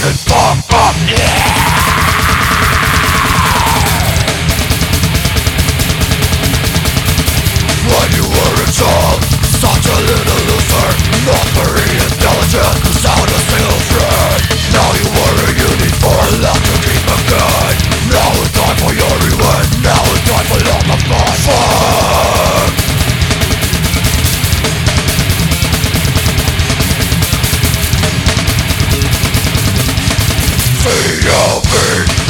fucking fuck up, yeah See your feet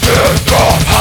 Fucking God,